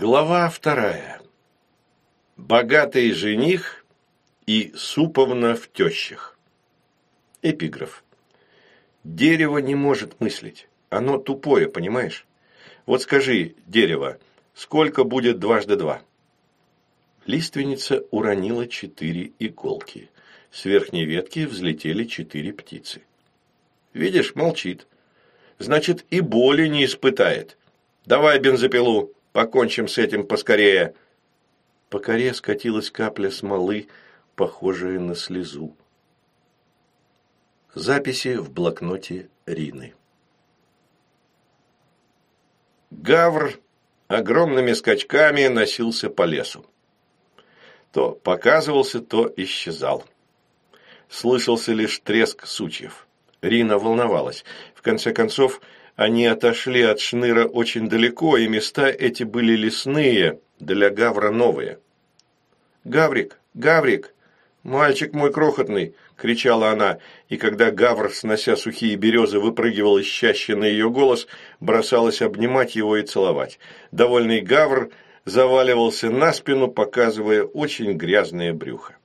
Глава вторая. Богатый жених и суповна в тещах. Эпиграф. Дерево не может мыслить. Оно тупое, понимаешь? Вот скажи, дерево, сколько будет дважды два? Лиственница уронила четыре иголки. С верхней ветки взлетели четыре птицы. Видишь, молчит. Значит, и боли не испытает. Давай бензопилу. Покончим с этим поскорее!» По коре скатилась капля смолы, похожая на слезу. Записи в блокноте Рины. Гавр огромными скачками носился по лесу. То показывался, то исчезал. Слышался лишь треск сучьев. Рина волновалась. В конце концов, они отошли от Шныра очень далеко, и места эти были лесные, для Гавра новые. «Гаврик! Гаврик! Мальчик мой крохотный!» – кричала она, и когда Гавр, снося сухие березы, выпрыгивал ищаще на ее голос, бросалась обнимать его и целовать. Довольный Гавр заваливался на спину, показывая очень грязное брюхо.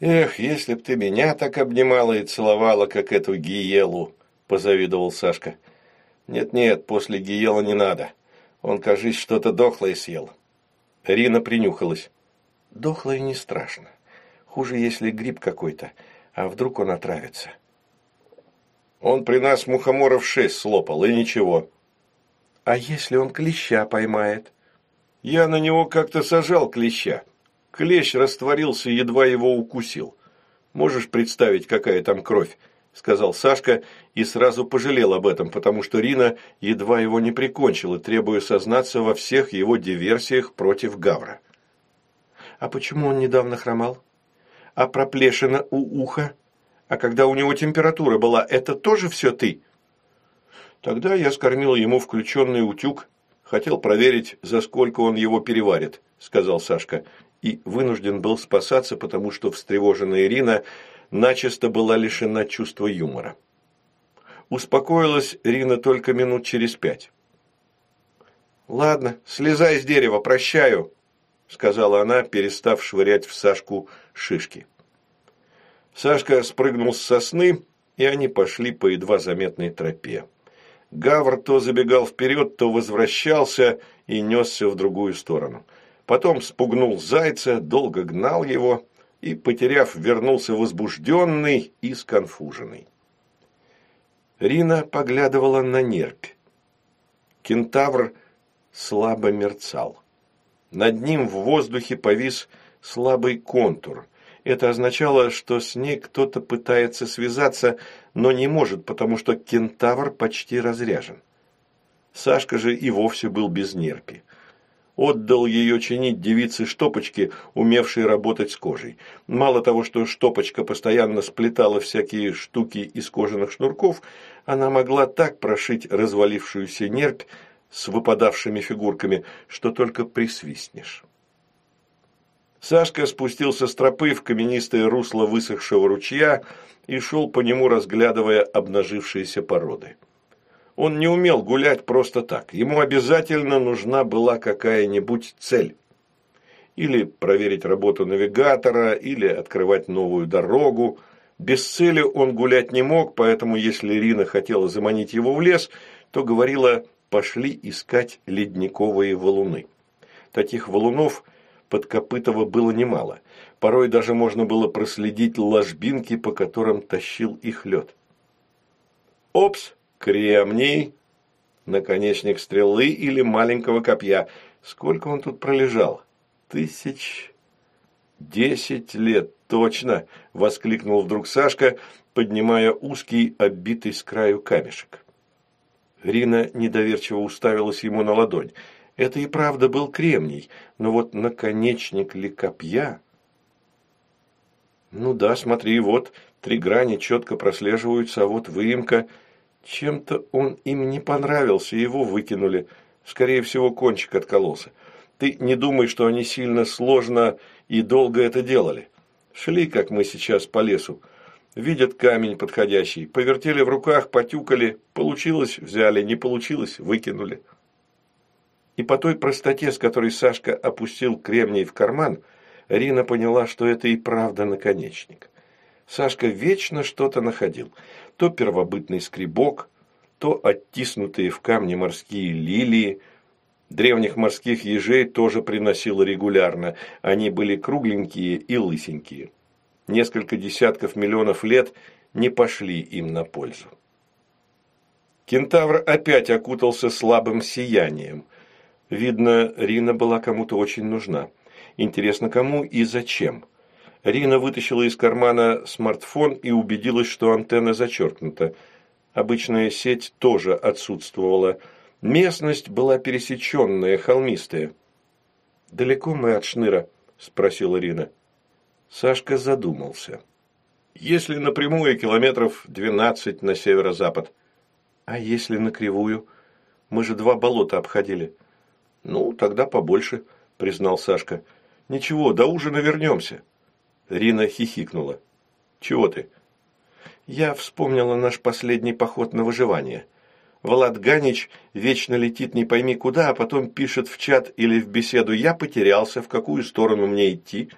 «Эх, если б ты меня так обнимала и целовала, как эту гиелу!» – позавидовал Сашка. «Нет-нет, после Гиела не надо. Он, кажись, что-то дохлое съел». Рина принюхалась. «Дохлое не страшно. Хуже, если гриб какой-то, а вдруг он отравится». «Он при нас мухоморов шесть слопал, и ничего». «А если он клеща поймает?» «Я на него как-то сажал клеща. Клещ растворился, едва его укусил. Можешь представить, какая там кровь?» – сказал Сашка и сразу пожалел об этом, потому что Рина едва его не прикончила, требуя сознаться во всех его диверсиях против Гавра. «А почему он недавно хромал? А проплешина у уха? А когда у него температура была, это тоже все ты?» Тогда я скормил ему включенный утюг, хотел проверить, за сколько он его переварит, сказал Сашка, и вынужден был спасаться, потому что встревоженная Ирина начисто была лишена чувства юмора. Успокоилась Рина только минут через пять. «Ладно, слезай с дерева, прощаю», – сказала она, перестав швырять в Сашку шишки. Сашка спрыгнул с сосны, и они пошли по едва заметной тропе. Гавр то забегал вперед, то возвращался и несся в другую сторону. Потом спугнул зайца, долго гнал его и, потеряв, вернулся возбужденный и сконфуженный. Рина поглядывала на нерпь. Кентавр слабо мерцал. Над ним в воздухе повис слабый контур. Это означало, что с ней кто-то пытается связаться, но не может, потому что кентавр почти разряжен. Сашка же и вовсе был без нерпи отдал ее чинить девице Штопочке, умевшей работать с кожей. Мало того, что Штопочка постоянно сплетала всякие штуки из кожаных шнурков, она могла так прошить развалившуюся нерпь с выпадавшими фигурками, что только присвистнешь. Сашка спустился с тропы в каменистое русло высохшего ручья и шел по нему, разглядывая обнажившиеся породы. Он не умел гулять просто так. Ему обязательно нужна была какая-нибудь цель. Или проверить работу навигатора, или открывать новую дорогу. Без цели он гулять не мог, поэтому если Ирина хотела заманить его в лес, то говорила «пошли искать ледниковые валуны». Таких валунов под Копытово было немало. Порой даже можно было проследить ложбинки, по которым тащил их лед. «Опс!» Кремний, наконечник стрелы или маленького копья. Сколько он тут пролежал? Тысяч... «Десять лет, точно!» – воскликнул вдруг Сашка, поднимая узкий, оббитый с краю камешек. Рина недоверчиво уставилась ему на ладонь. Это и правда был кремний, но вот наконечник ли копья? Ну да, смотри, вот три грани четко прослеживаются, а вот выемка – чем-то он им не понравился, его выкинули. Скорее всего, кончик откололся. Ты не думай, что они сильно сложно и долго это делали. Шли, как мы сейчас, по лесу. Видят камень подходящий, повертели в руках, потюкали. Получилось – взяли, не получилось – выкинули. И по той простоте, с которой Сашка опустил кремний в карман, Рина поняла, что это и правда наконечник. Сашка вечно что-то находил. То первобытный скребок, то оттиснутые в камне морские лилии. Древних морских ежей тоже приносило регулярно. Они были кругленькие и лысенькие. Несколько десятков миллионов лет не пошли им на пользу. Кентавр опять окутался слабым сиянием. Видно, Рина была кому-то очень нужна. Интересно, кому и зачем? Рина вытащила из кармана смартфон и убедилась, что антенна зачеркнута. Обычная сеть тоже отсутствовала. Местность была пересеченная, холмистая. «Далеко мы от Шныра?» – спросила Рина. Сашка задумался. «Если напрямую, километров двенадцать на северо-запад». «А если на кривую? Мы же два болота обходили». «Ну, тогда побольше», – признал Сашка. «Ничего, до ужина вернемся». Рина хихикнула. «Чего ты?» «Я вспомнила наш последний поход на выживание. Влад Ганич вечно летит не пойми куда, а потом пишет в чат или в беседу «Я потерялся, в какую сторону мне идти?»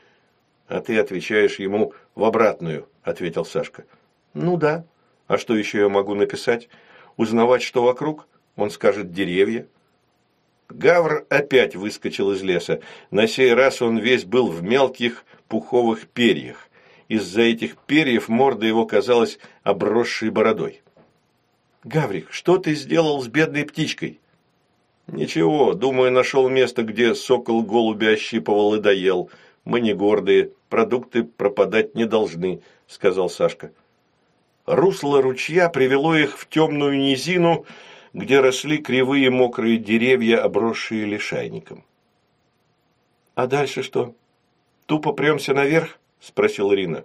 «А ты отвечаешь ему в обратную», – ответил Сашка. «Ну да. А что еще я могу написать? Узнавать, что вокруг? Он скажет «деревья». Гавр опять выскочил из леса. На сей раз он весь был в мелких пуховых перьях. Из-за этих перьев морда его казалась обросшей бородой. «Гаврик, что ты сделал с бедной птичкой?» «Ничего, думаю, нашел место, где сокол голубя ощипывал и доел. Мы не гордые, продукты пропадать не должны», — сказал Сашка. Русло ручья привело их в темную низину, где росли кривые мокрые деревья, обросшие лишайником. «А дальше что? Тупо премся наверх?» – спросил Рина.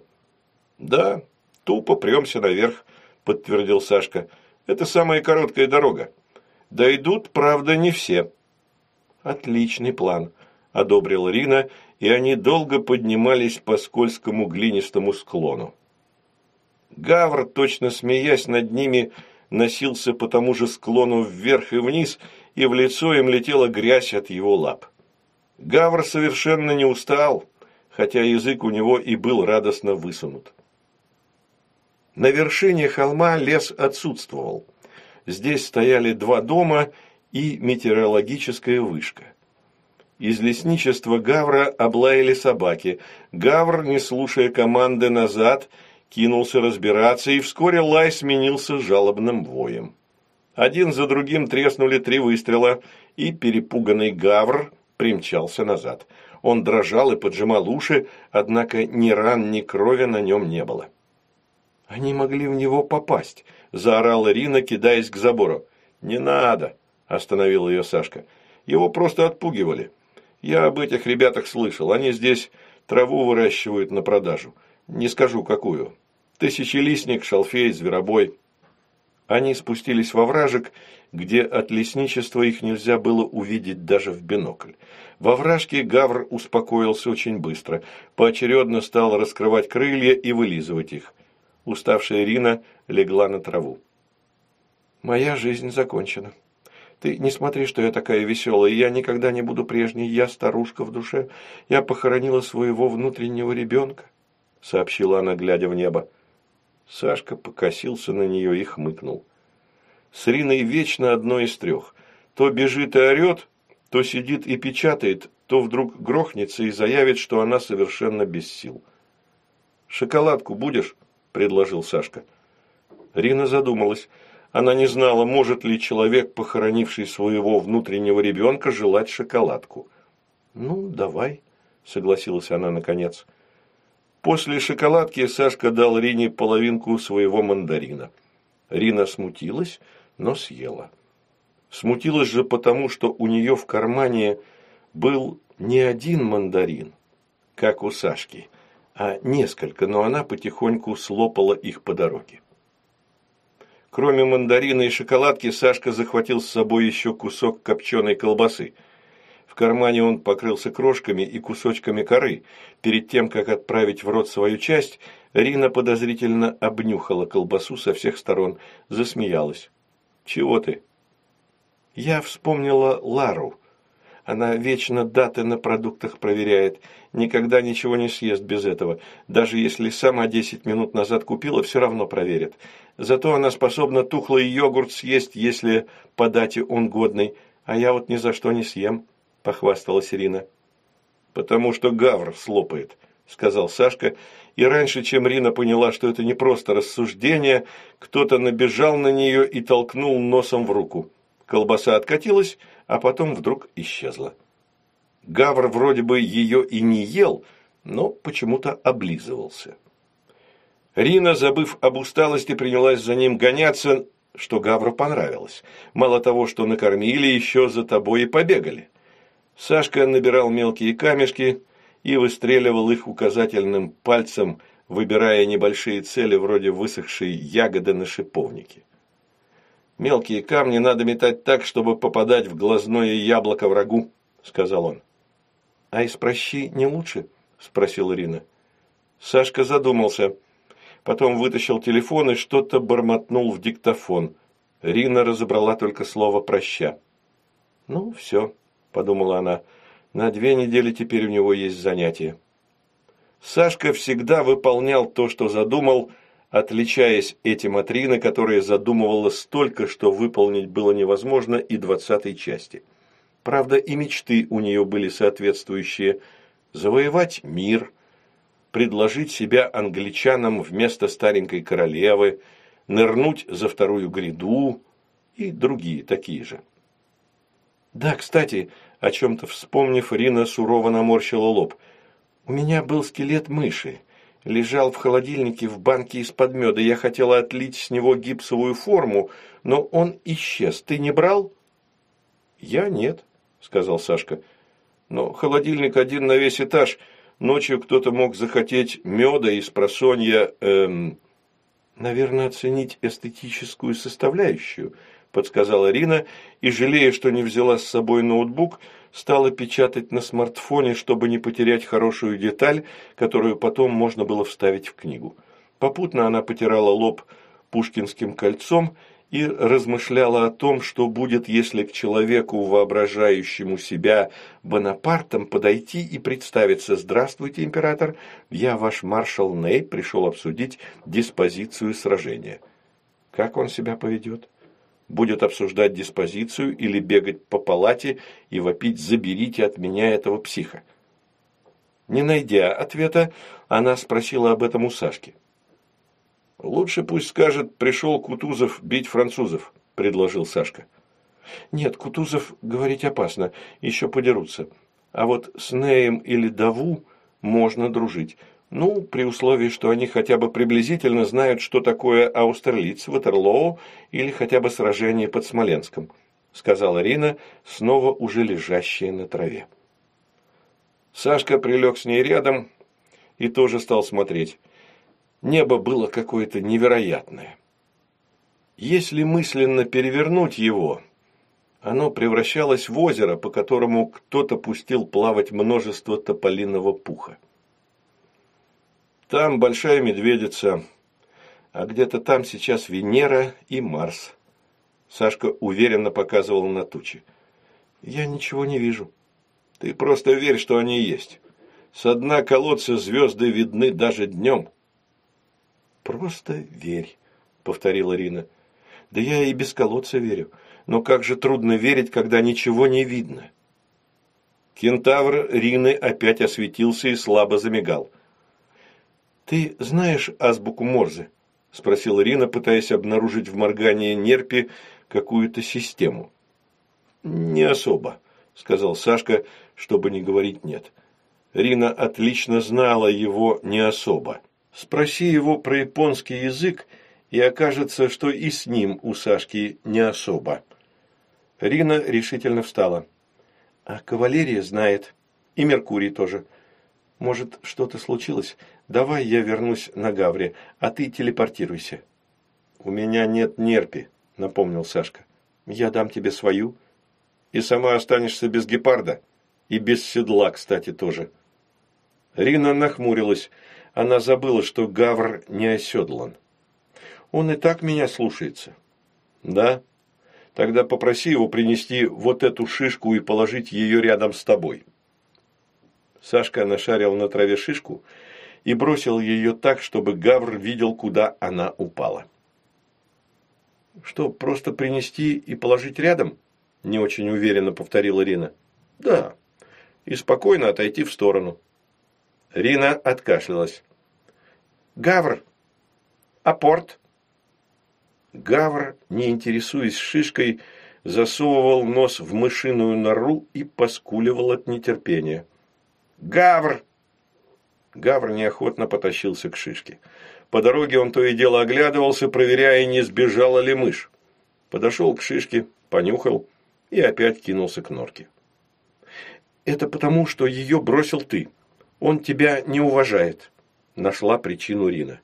«Да, тупо премся наверх», – подтвердил Сашка. «Это самая короткая дорога. Дойдут, правда, не все». «Отличный план», – одобрил Рина, и они долго поднимались по скользкому глинистому склону. Гавр, точно смеясь над ними, – носился по тому же склону вверх и вниз, и в лицо им летела грязь от его лап. Гавр совершенно не устал, хотя язык у него и был радостно высунут. На вершине холма лес отсутствовал. Здесь стояли два дома и метеорологическая вышка. Из лесничества Гавра облаяли собаки. Гавр, не слушая команды назад, кинулся разбираться, и вскоре лай сменился жалобным воем. Один за другим треснули три выстрела, и перепуганный гавр примчался назад. Он дрожал и поджимал уши, однако ни ран, ни крови на нем не было. «Они могли в него попасть», – заорала Рина, кидаясь к забору. «Не надо», – остановил ее Сашка. «Его просто отпугивали. Я об этих ребятах слышал. Они здесь траву выращивают на продажу. Не скажу, какую. Тысячелистник, шалфей, зверобой. Они спустились во вражек, где от лесничества их нельзя было увидеть даже в бинокль. Во вражке Гавр успокоился очень быстро, поочередно стал раскрывать крылья и вылизывать их. Уставшая Ирина легла на траву. «Моя жизнь закончена. Ты не смотри, что я такая веселая, я никогда не буду прежней, я старушка в душе, я похоронила своего внутреннего ребенка», — сообщила она, глядя в небо. Сашка покосился на нее и хмыкнул. С Риной вечно одно из трех. То бежит и орет, то сидит и печатает, то вдруг грохнется и заявит, что она совершенно без сил. «Шоколадку будешь?» – предложил Сашка. Рина задумалась. Она не знала, может ли человек, похоронивший своего внутреннего ребенка, желать шоколадку. «Ну, давай», – согласилась она наконец. – После шоколадки Сашка дал Рине половинку своего мандарина. Рина смутилась, но съела. Смутилась же потому, что у нее в кармане был не один мандарин, как у Сашки, а несколько, но она потихоньку слопала их по дороге. Кроме мандарина и шоколадки, Сашка захватил с собой еще кусок копченой колбасы – в кармане он покрылся крошками и кусочками коры. Перед тем, как отправить в рот свою часть, Рина подозрительно обнюхала колбасу со всех сторон, засмеялась. «Чего ты?» «Я вспомнила Лару», Она вечно даты на продуктах проверяет. Никогда ничего не съест без этого. Даже если сама десять минут назад купила, все равно проверит. Зато она способна тухлый йогурт съесть, если по дате он годный. А я вот ни за что не съем, – похвасталась Ирина. «Потому что гавр слопает», – сказал Сашка. И раньше, чем Рина поняла, что это не просто рассуждение, кто-то набежал на нее и толкнул носом в руку. Колбаса откатилась, а потом вдруг исчезла. Гавр вроде бы ее и не ел, но почему-то облизывался. Рина, забыв об усталости, принялась за ним гоняться, что Гавру понравилось. Мало того, что накормили, еще за тобой и побегали. Сашка набирал мелкие камешки и выстреливал их указательным пальцем, выбирая небольшие цели вроде высохшей ягоды на шиповнике. «Мелкие камни надо метать так, чтобы попадать в глазное яблоко врагу», – сказал он. «А из прощи не лучше?» – спросила Ирина. Сашка задумался. Потом вытащил телефон и что-то бормотнул в диктофон. Рина разобрала только слово «проща». «Ну, все», – подумала она, – «на две недели теперь у него есть занятие». Сашка всегда выполнял то, что задумал – отличаясь этим от Рины, которая задумывала столько, что выполнить было невозможно и двадцатой части. Правда, и мечты у нее были соответствующие – завоевать мир, предложить себя англичанам вместо старенькой королевы, нырнуть за вторую гряду и другие такие же. Да, кстати, о чем-то вспомнив, Рина сурово наморщила лоб. «У меня был скелет мыши лежал в холодильнике в банке из-под меда. Я хотела отлить с него гипсовую форму, но он исчез. Ты не брал?» «Я нет», – сказал Сашка. «Но холодильник один на весь этаж. Ночью кто-то мог захотеть меда из просонья, эм, наверное, оценить эстетическую составляющую», – подсказала Рина, и, жалея, что не взяла с собой ноутбук, – стала печатать на смартфоне, чтобы не потерять хорошую деталь, которую потом можно было вставить в книгу. Попутно она потирала лоб пушкинским кольцом и размышляла о том, что будет, если к человеку, воображающему себя Бонапартом, подойти и представиться «Здравствуйте, император, я ваш маршал Ней, пришел обсудить диспозицию сражения». Как он себя поведет? Будет обсуждать диспозицию или бегать по палате и вопить «заберите от меня этого психа». Не найдя ответа, она спросила об этом у Сашки. «Лучше пусть скажет, пришел Кутузов бить французов», – предложил Сашка. «Нет, Кутузов говорить опасно, еще подерутся. А вот с Неем или Даву можно дружить. Ну, при условии, что они хотя бы приблизительно знают, что такое Аустерлиц, Ватерлоу или хотя бы сражение под Смоленском, сказала Рина, снова уже лежащая на траве. Сашка прилег с ней рядом и тоже стал смотреть. Небо было какое-то невероятное. Если мысленно перевернуть его, оно превращалось в озеро, по которому кто-то пустил плавать множество тополиного пуха. Там большая медведица, а где-то там сейчас Венера и Марс. Сашка уверенно показывал на тучи. Я ничего не вижу. Ты просто верь, что они есть. С дна колодца звезды видны даже днем. Просто верь, повторила Рина. Да я и без колодца верю. Но как же трудно верить, когда ничего не видно. Кентавр Рины опять осветился и слабо замигал. «Ты знаешь азбуку Морзе?» – спросила Рина, пытаясь обнаружить в моргании нерпи какую-то систему. «Не особо», – сказал Сашка, чтобы не говорить «нет». Рина отлично знала его не особо. Спроси его про японский язык, и окажется, что и с ним у Сашки не особо. Рина решительно встала. А кавалерия знает. И Меркурий тоже. Может, что-то случилось? Давай я вернусь на Гаври, а ты телепортируйся». «У меня нет нерпи», – напомнил Сашка. «Я дам тебе свою. И сама останешься без гепарда. И без седла, кстати, тоже». Рина нахмурилась. Она забыла, что Гавр не оседлан. «Он и так меня слушается». «Да? Тогда попроси его принести вот эту шишку и положить ее рядом с тобой». Сашка нашарил на траве шишку и бросил ее так, чтобы Гавр видел, куда она упала. «Что, просто принести и положить рядом?» – не очень уверенно повторила Рина. «Да, и спокойно отойти в сторону». Рина откашлялась. «Гавр! Апорт!» Гавр, не интересуясь шишкой, засовывал нос в мышиную нору и поскуливал от нетерпения. «Гавр!» Гавр неохотно потащился к шишке. По дороге он то и дело оглядывался, проверяя, не сбежала ли мышь. Подошел к шишке, понюхал и опять кинулся к норке. «Это потому, что ее бросил ты. Он тебя не уважает», – нашла причину Рина.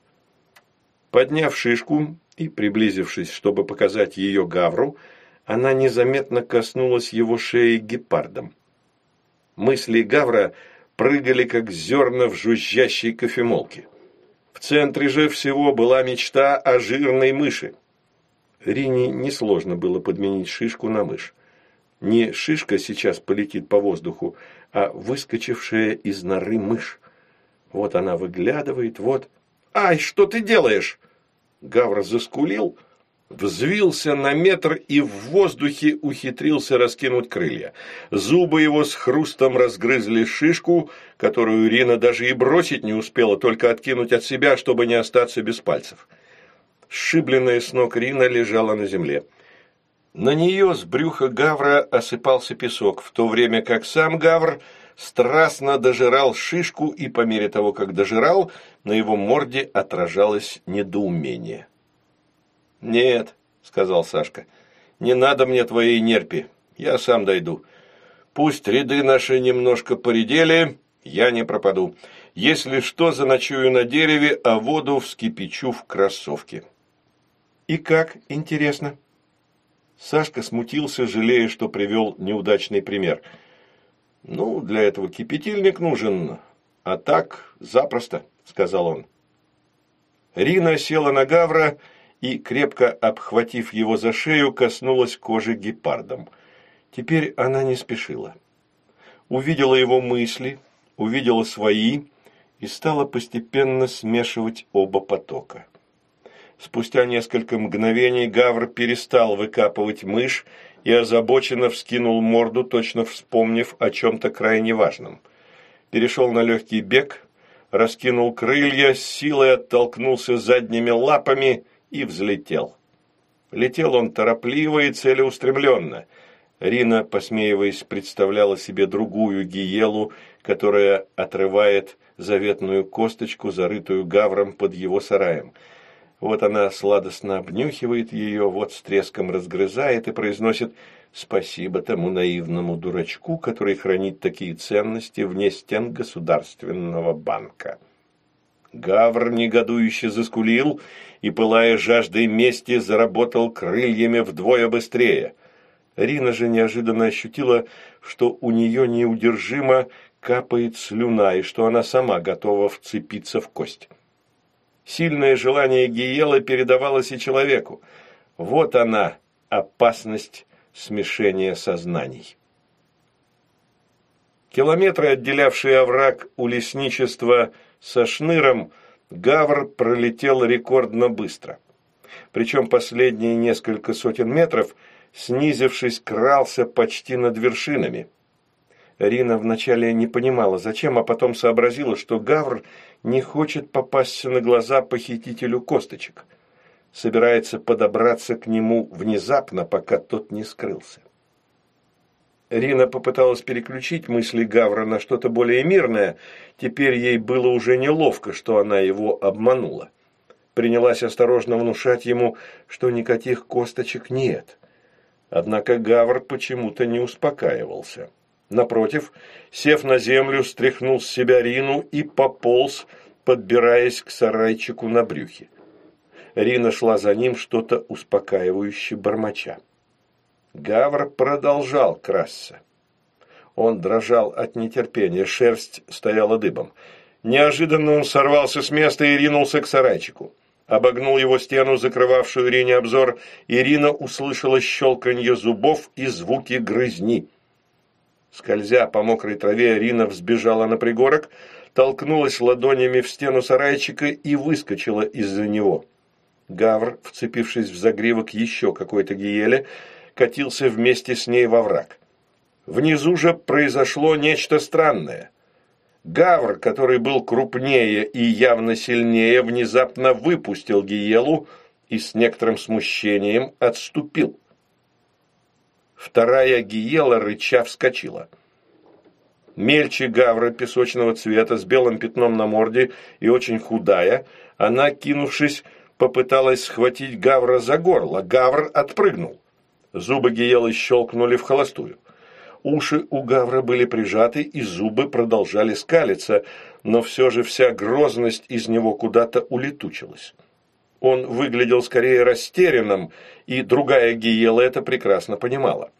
Подняв шишку и, приблизившись, чтобы показать ее гавру, она незаметно коснулась его шеи гепардом. Мысли гавра прыгали, как зерна в жужжащей кофемолке. В центре же всего была мечта о жирной мыши. Рине несложно было подменить шишку на мышь. Не шишка сейчас полетит по воздуху, а выскочившая из норы мышь. Вот она выглядывает, вот... «Ай, что ты делаешь?» Гавр заскулил, взвился на метр и в воздухе ухитрился раскинуть крылья. Зубы его с хрустом разгрызли шишку, которую Ирина даже и бросить не успела, только откинуть от себя, чтобы не остаться без пальцев. Сшибленная с ног Рина лежала на земле. На нее с брюха Гавра осыпался песок, в то время как сам Гавр страстно дожирал шишку, и по мере того, как дожирал, на его морде отражалось недоумение. «Нет», — сказал Сашка, — «не надо мне твоей нерпи, я сам дойду. Пусть ряды наши немножко поредели, я не пропаду. Если что, заночую на дереве, а воду вскипячу в кроссовке». «И как, интересно?» Сашка смутился, жалея, что привел неудачный пример. «Ну, для этого кипятильник нужен, а так запросто» сказал он. Рина села на Гавра и, крепко обхватив его за шею, коснулась кожи гепардом. Теперь она не спешила. Увидела его мысли, увидела свои и стала постепенно смешивать оба потока. Спустя несколько мгновений Гавр перестал выкапывать мышь и озабоченно вскинул морду, точно вспомнив о чем-то крайне важном. Перешел на легкий бег, раскинул крылья, силой оттолкнулся задними лапами и взлетел. Летел он торопливо и целеустремленно. Рина, посмеиваясь, представляла себе другую гиелу, которая отрывает заветную косточку, зарытую гавром под его сараем. Вот она сладостно обнюхивает ее, вот с треском разгрызает и произносит «Спасибо тому наивному дурачку, который хранит такие ценности вне стен государственного банка». Гавр негодующе заскулил и, пылая жаждой мести, заработал крыльями вдвое быстрее. Рина же неожиданно ощутила, что у нее неудержимо капает слюна и что она сама готова вцепиться в кость. Сильное желание Гиела передавалось и человеку. Вот она, опасность смешения сознаний. Километры, отделявшие овраг у лесничества со шныром, Гавр пролетел рекордно быстро. Причем последние несколько сотен метров, снизившись, крался почти над вершинами. Рина вначале не понимала, зачем, а потом сообразила, что Гавр не хочет попасться на глаза похитителю косточек. Собирается подобраться к нему внезапно, пока тот не скрылся. Рина попыталась переключить мысли Гавра на что-то более мирное. Теперь ей было уже неловко, что она его обманула. Принялась осторожно внушать ему, что никаких косточек нет. Однако Гавр почему-то не успокаивался. Напротив, сев на землю, стряхнул с себя Рину и пополз, подбираясь к сарайчику на брюхе. Рина шла за ним, что-то успокаивающе бормоча. Гавр продолжал красться. Он дрожал от нетерпения, шерсть стояла дыбом. Неожиданно он сорвался с места и ринулся к сарайчику. обогнул его стену, закрывавшую Ирине обзор. Ирина услышала щелканье зубов и звуки грызни. Скользя по мокрой траве, Ирина взбежала на пригорок, толкнулась ладонями в стену сарайчика и выскочила из-за него. Гавр, вцепившись в загривок еще какой-то гиели, катился вместе с ней во враг. Внизу же произошло нечто странное. Гавр, который был крупнее и явно сильнее, внезапно выпустил Гиелу и с некоторым смущением отступил. Вторая Гиела, рыча, вскочила. Мельче гавра песочного цвета с белым пятном на морде и очень худая, она, кинувшись, попыталась схватить гавра за горло. Гавр отпрыгнул. Зубы Гиелы щелкнули в холостую. Уши у Гавра были прижаты, и зубы продолжали скалиться, но все же вся грозность из него куда-то улетучилась. Он выглядел скорее растерянным, и другая Гиела это прекрасно понимала.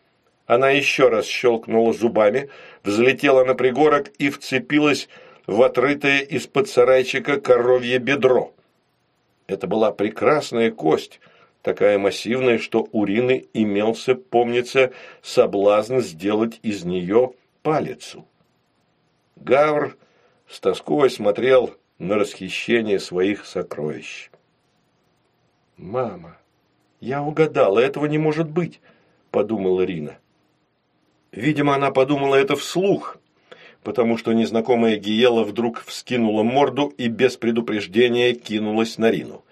Она еще раз щелкнула зубами, взлетела на пригорок и вцепилась в отрытое из-под сарайчика коровье бедро. Это была прекрасная кость, такая массивная, что у Рины имелся, помнится, соблазн сделать из нее палицу. Гавр с тоской смотрел на расхищение своих сокровищ. «Мама, я угадала, этого не может быть», – подумала Рина. Видимо, она подумала это вслух, потому что незнакомая Гиела вдруг вскинула морду и без предупреждения кинулась на Рину.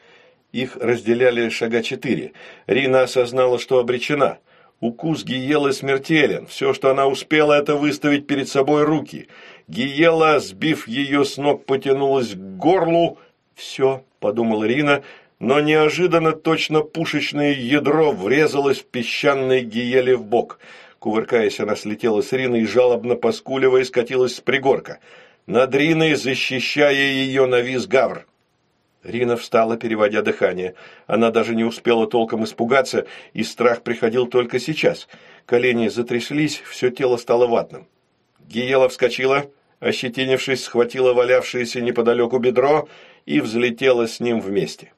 Их разделяли шага четыре. Рина осознала, что обречена. Укус Гиелы смертелен. Все, что она успела, это выставить перед собой руки. Гиела, сбив ее с ног, потянулась к горлу. «Все», — подумала Рина, но неожиданно точно пушечное ядро врезалось в песчаной Гиеле в бок. Кувыркаясь, она слетела с Рины и, жалобно поскуливая, скатилась с пригорка. Над Риной, защищая ее, навис Гавр. Рина встала, переводя дыхание. Она даже не успела толком испугаться, и страх приходил только сейчас. Колени затряслись, все тело стало ватным. Гиела вскочила, ощетинившись, схватила валявшееся неподалеку бедро и взлетела с ним вместе.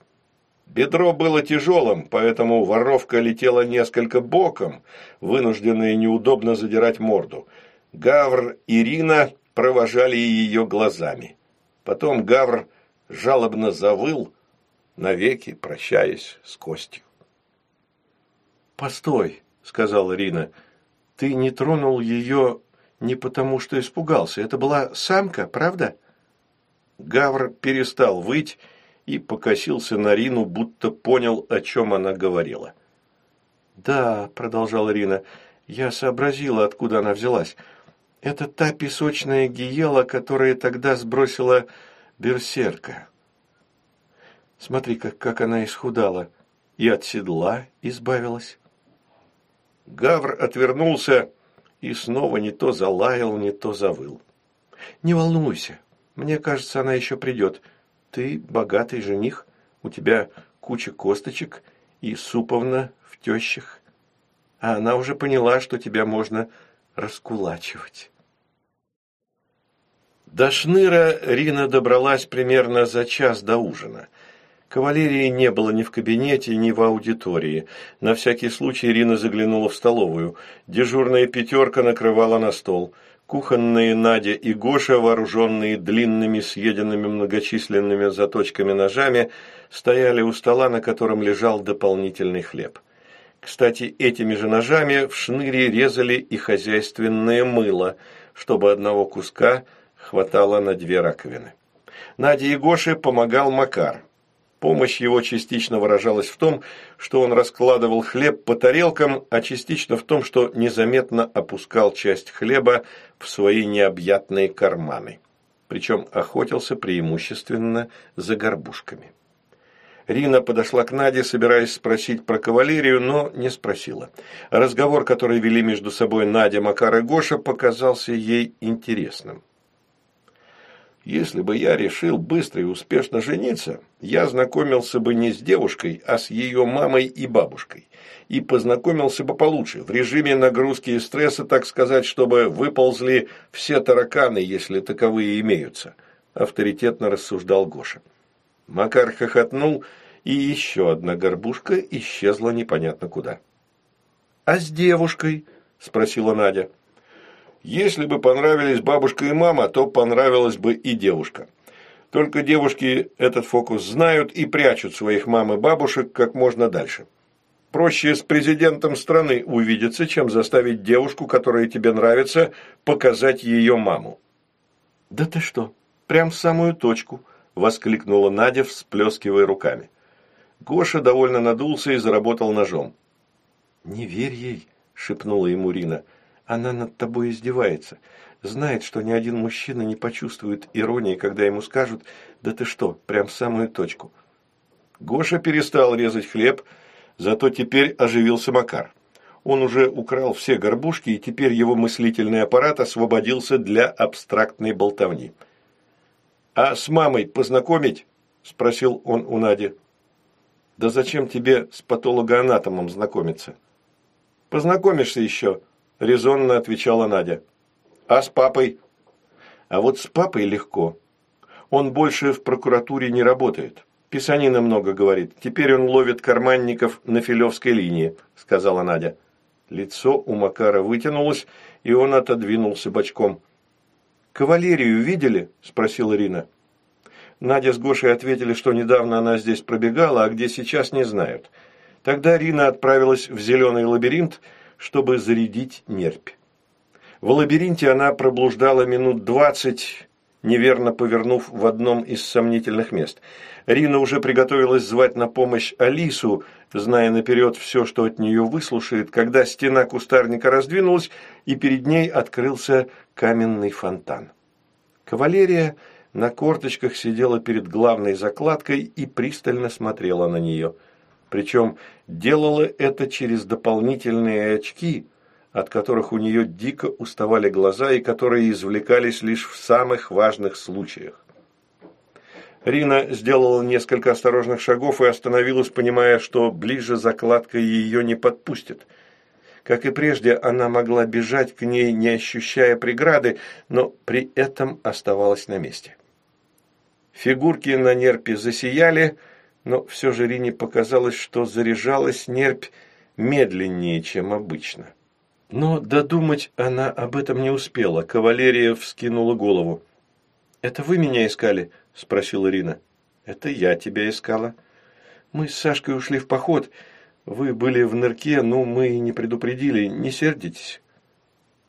Бедро было тяжелым, поэтому воровка летела несколько боком, вынужденная неудобно задирать морду. Гавр и Рина провожали ее глазами. Потом Гавр жалобно завыл, навеки прощаясь с костью. «Постой», — сказала Рина, — «ты не тронул ее не потому, что испугался. Это была самка, правда?» Гавр перестал выть и покосился на Рину, будто понял, о чем она говорила. «Да», — продолжала Рина, — «я сообразила, откуда она взялась. Это та песочная гиела, которая тогда сбросила берсерка. Смотри-ка, как она исхудала. И от седла избавилась. Гавр отвернулся и снова не то залаял, не то завыл. «Не волнуйся, мне кажется, она еще придет. Ты богатый жених, у тебя куча косточек и суповна в тещах, а она уже поняла, что тебя можно раскулачивать». До Шныра Рина добралась примерно за час до ужина. Кавалерии не было ни в кабинете, ни в аудитории. На всякий случай Рина заглянула в столовую. Дежурная пятерка накрывала на стол. Кухонные Надя и Гоша, вооруженные длинными, съеденными многочисленными заточками ножами, стояли у стола, на котором лежал дополнительный хлеб. Кстати, этими же ножами в шныре резали и хозяйственное мыло, чтобы одного куска – хватало на две раковины. Наде и Гоше помогал Макар. Помощь его частично выражалась в том, что он раскладывал хлеб по тарелкам, а частично в том, что незаметно опускал часть хлеба в свои необъятные карманы. Причем охотился преимущественно за горбушками. Рина подошла к Наде, собираясь спросить про кавалерию, но не спросила. Разговор, который вели между собой Надя, Макар и Гоша, показался ей интересным. Если бы я решил быстро и успешно жениться, я знакомился бы не с девушкой, а с ее мамой и бабушкой. И познакомился бы получше, в режиме нагрузки и стресса, так сказать, чтобы выползли все тараканы, если таковые имеются, авторитетно рассуждал Гоша. Макар хохотнул и еще одна горбушка исчезла непонятно куда. «А с девушкой?» – спросила Надя. «Если бы понравились бабушка и мама, то понравилась бы и девушка. Только девушки этот фокус знают и прячут своих мам и бабушек как можно дальше. Проще с президентом страны увидеться, чем заставить девушку, которая тебе нравится, показать ее маму». «Да ты что, прям в самую точку!» – воскликнула Надя, всплескивая руками. Гоша довольно надулся и заработал ножом. «Не верь ей», – шепнула ему Рина. «Она над тобой издевается. Знает, что ни один мужчина не почувствует иронии, когда ему скажут «Да ты что, прям в самую точку». Гоша перестал резать хлеб, зато теперь оживился Макар. Он уже украл все горбушки, и теперь его мыслительный аппарат освободился для абстрактной болтовни. «А с мамой познакомить?» – спросил он у Нади. «Да зачем тебе с патологоанатомом знакомиться?» «Познакомишься еще», – резонно отвечала Надя. «А с папой?» «А вот с папой легко. Он больше в прокуратуре не работает. Писанина много говорит. Теперь он ловит карманников на Филевской линии», – сказала Надя. Лицо у Макара вытянулось, и он отодвинулся бочком. «Кавалерию видели?» – спросила Ирина. Надя с Гошей ответили, что недавно она здесь пробегала, а где сейчас не знают. Тогда Рина отправилась в зеленый лабиринт, чтобы зарядить нерпь. В лабиринте она проблуждала минут двадцать, неверно повернув в одном из сомнительных мест. Рина уже приготовилась звать на помощь Алису, зная наперед все, что от нее выслушает, когда стена кустарника раздвинулась, и перед ней открылся каменный фонтан. Кавалерия на корточках сидела перед главной закладкой и пристально смотрела на нее. Причем делала это через дополнительные очки, от которых у нее дико уставали глаза и которые извлекались лишь в самых важных случаях. Рина сделала несколько осторожных шагов и остановилась, понимая, что ближе закладка ее не подпустит. Как и прежде, она могла бежать к ней, не ощущая преграды, но при этом оставалась на месте. Фигурки на нерпе засияли, но все же Рине показалось, что заряжалась нерпь медленнее, чем обычно. Но додумать она об этом не успела. Кавалерия вскинула голову. «Это вы меня искали?» – спросила Ирина. «Это я тебя искала. Мы с Сашкой ушли в поход. Вы были в нырке, но мы не предупредили. Не сердитесь».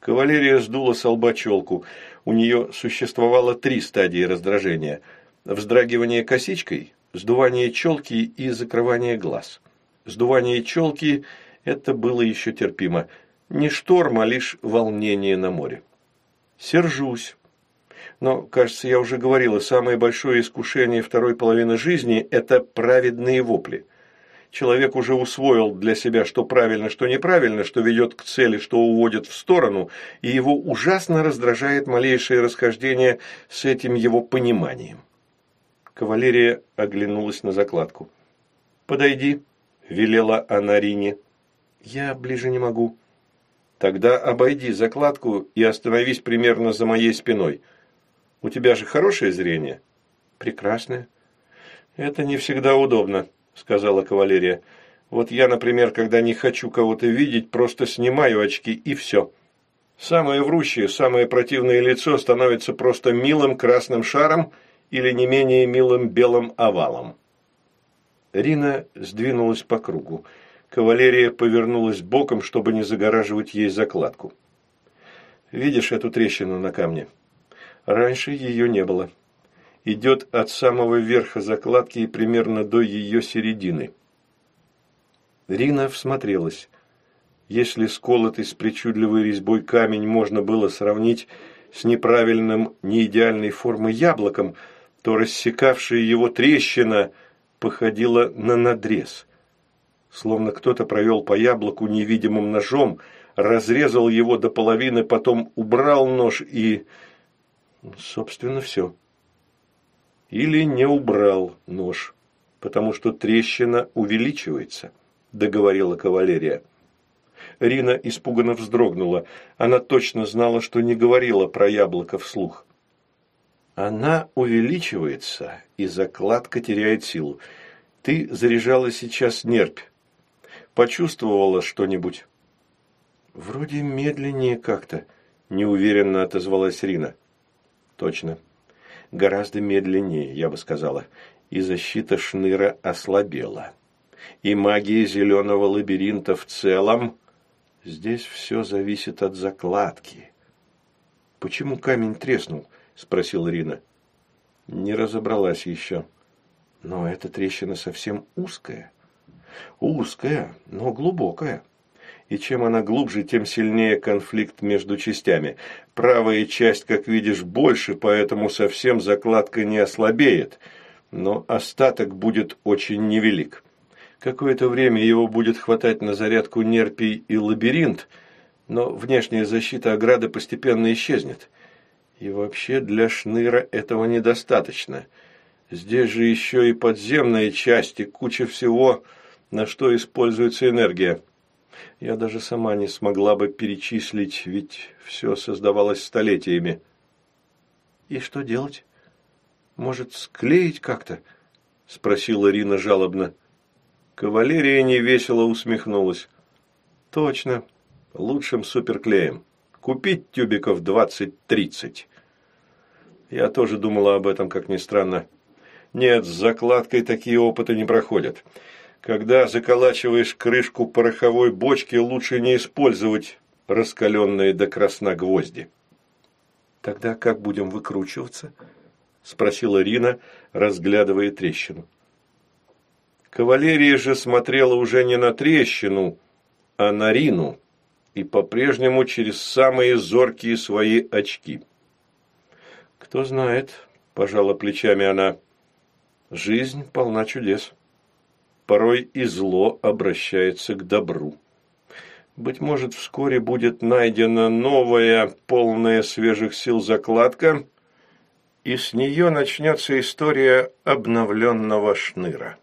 Кавалерия сдула с лба челку. У нее существовало три стадии раздражения – вздрагивание косичкой, сдувание челки и закрывание глаз. Сдувание челки – это было еще терпимо. Не шторм, а лишь волнение на море. Сержусь. Но, кажется, я уже говорила, самое большое искушение второй половины жизни – это праведные вопли. Человек уже усвоил для себя, что правильно, что неправильно, что ведет к цели, что уводит в сторону, и его ужасно раздражает малейшее расхождение с этим его пониманием. Кавалерия оглянулась на закладку. «Подойди», – велела она Рине. «Я ближе не могу». «Тогда обойди закладку и остановись примерно за моей спиной. У тебя же хорошее зрение?» «Прекрасное». «Это не всегда удобно», – сказала кавалерия. «Вот я, например, когда не хочу кого-то видеть, просто снимаю очки и все». Самое врущее, самое противное лицо становится просто милым красным шаром – или не менее милым белым овалом. Рина сдвинулась по кругу. Кавалерия повернулась боком, чтобы не загораживать ей закладку. «Видишь эту трещину на камне? Раньше ее не было. Идет от самого верха закладки и примерно до ее середины». Рина всмотрелась. Если сколотый с причудливой резьбой камень можно было сравнить с неправильным, неидеальной формы яблоком – то рассекавшая его трещина походила на надрез. Словно кто-то провел по яблоку невидимым ножом, разрезал его до половины, потом убрал нож и... Собственно, все. Или не убрал нож, потому что трещина увеличивается, договорила кавалерия. Рина испуганно вздрогнула. Она точно знала, что не говорила про яблоко вслух. Она увеличивается, и закладка теряет силу. Ты заряжала сейчас нерпь. Почувствовала что-нибудь? Вроде медленнее как-то, неуверенно отозвалась Рина. Точно. Гораздо медленнее, я бы сказала. И защита шныра ослабела. И магия зеленого лабиринта в целом... Здесь все зависит от закладки. Почему камень треснул? Спросила Рина. Не разобралась еще. Но эта трещина совсем узкая. Узкая, но глубокая. И чем она глубже, тем сильнее конфликт между частями. Правая часть, как видишь, больше, поэтому совсем закладка не ослабеет, но остаток будет очень невелик. Какое-то время его будет хватать на зарядку нерпий и лабиринт, но внешняя защита ограды постепенно исчезнет. И вообще для шныра этого недостаточно – Здесь же еще и подземные части, куча всего, на что используется энергия. Я даже сама не смогла бы перечислить, ведь все создавалось столетиями. И что делать? Может, склеить как-то? Спросила Рина жалобно. Кавалерия невесело усмехнулась. Точно, лучшим суперклеем. Купить тюбиков двадцать-тридцать. Я тоже думала об этом, как ни странно. Нет, с закладкой такие опыты не проходят. Когда заколачиваешь крышку пороховой бочки, лучше не использовать раскаленные до красна гвозди. «Тогда как будем выкручиваться?» – спросила Рина, разглядывая трещину. Кавалерия же смотрела уже не на трещину, а на Рину, и по-прежнему через самые зоркие свои очки. «Кто знает», – пожала плечами она, – Жизнь полна чудес. Порой и зло обращается к добру. Быть может, вскоре будет найдена новая, полная свежих сил закладка, и с нее начнется история обновленного шныра.